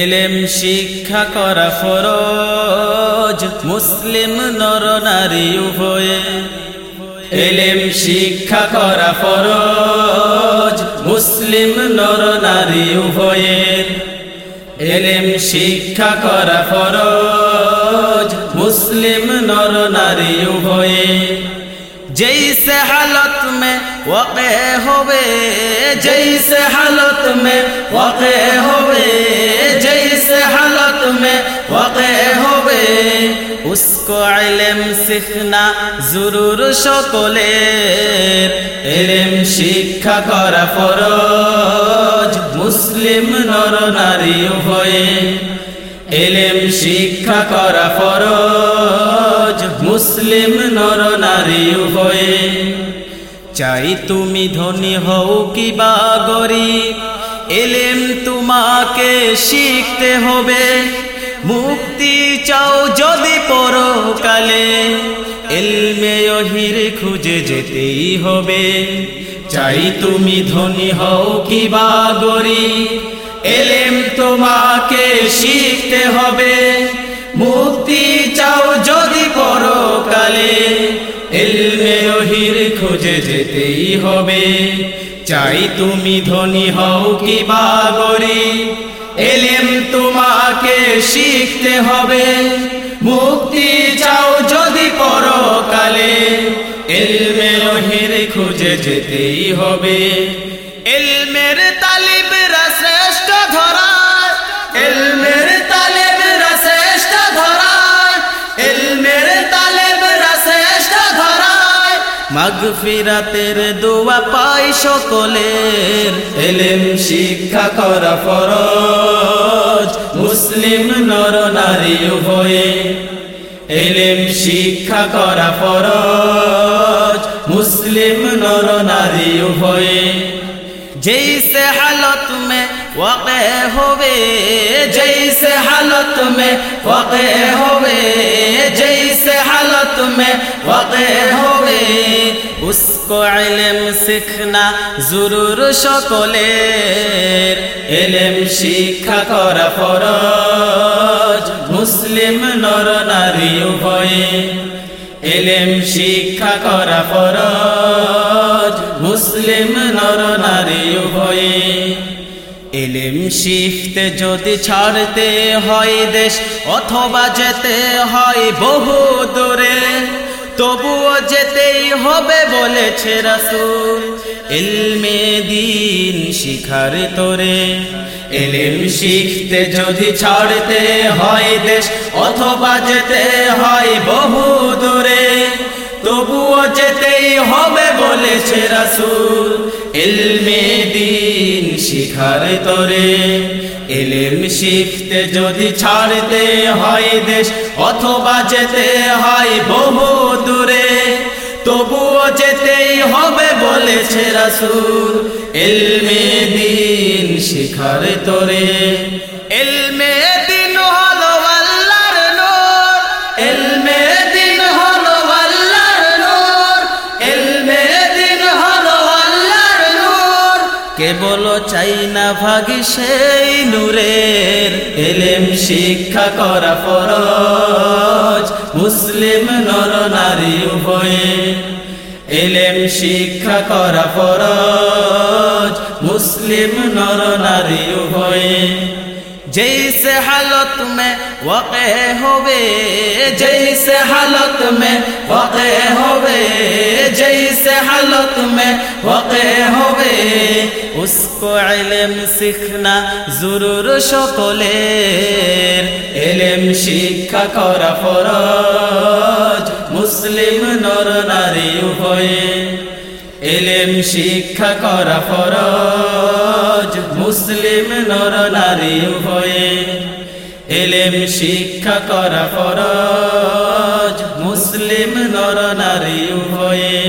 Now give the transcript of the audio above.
এলেম শিক্ষা করা ফরজ। মুসলিম নর নারী উভয়ে। এলেম শিক্ষা করা ফরজ। মুসলিম নর নারী উভয়ের এলেম শিক্ষা করা ফরজ। মুসলিম নর নারী উভয়ে। জৈসে হালত মে ওকে হবে। জৈসে হালত মে ওকে হবে। ওয়াকে হবে। উস্কো আইলেম শিখনা জরুর সকলে এলেম শিক্ষা করা ফরজ, মুসলিম নর নারী হয়ে এলেম শিক্ষা করা ফরজ, মুসলিম নর নারী হয়ে চাই তুমি ধনী হও কি বা গরিব, এলেম তোমাকে শিখতে হবে। পরকালে এলমে অহির খুঁজে যেতেই হবে। চাই তুমি ধনী হও কি বা গরিব। এলেম তোমাকে শিখতে হবে। মুক্তি চাও যদি পরকালে এলমে রহির খুঁজে যেতেই হবে। চাই তুমি ধনী হও কি বা গরিব। এলেম তোমাকে শিখতে হবে। মুক্তি এলমে রহির খুঁজে যেতেই হবে। এলমের তালিবরা শ্রেষ্ঠ ধরায়। এলমের তালেবরা শ্রেষ্ঠ ধরায়। এলমের তালেবরা শ্রেষ্ঠ ধরায়। মাগফিরাতের দোয়া পাই সকলের। এলেম শিক্ষা করা ফরজ। মুসলিম নর নারী উভয়ে এলেম শিক্ষা করা ফরজ। মুসলিম নর নারী উভয়ে। জেসে হালত মে ওকে হবে জেসে হালত মে ওকে হবে জেসে হালত মে ওকে হবে। উসকো এলিম শিখনা জরুর সকলে এলেম শিক্ষা করা ফরজ। মুসলিম নর নারী উভয়ে। এলেম শিক্ষা করা ফরজ। মুসলিম নর নারী উভয়ে। এলেম শিখতে যদি ছাড়তে হয় দেশ, অথবা যেতে হয় বহু দূরে, তবুও যেতেই হবে বলেছে রাসুল। এলমে দিন শিখার তোরে। এলেম শিখতে যদি ছাড়তে হয় দেশ, অথবা যেতে হয় বহু দূরে, তবুও যেতেই হবে বলেছে রাসুল। এলমে দিন শিখার তোরে, এলেম শিখতে যদি ছাড়তে হয় দেশ, অথবা যেতে হয় বহু দূরে তবুও যেতেই হবে, বলেছে রাসুল। এলমে দিন শিখার তোরে। এলমে দিন হলো আল্লাহর নূর। এলমে দিন হলো আল্লাহর নূর। এলমে দিন হলো আল্লাহর নূর। কেবল চাই না ভাগি সেই নূরের। এলেম শিক্ষা করা ফরজ। মুসলিম নর নারী উভয়ে। এলেম শিক্ষা করা ফরজ মুসলিম নর নারী উভয়ে जैसे हालत में वाक़े होवे जैसे हालत में वाक़े होवे जैसे हालत में वाक़े উসকো এলেম শিখনা জরুর সকলে এলেম শিক্ষা করা ফরজ, মুসলিম নর নারী উভয়ে। এলেম শিক্ষা করা ফরজ, মুসলিম নর নারী উভয়ে। এলেম শিক্ষা করা ফরজ, মুসলিম নর নারী উভয়ে।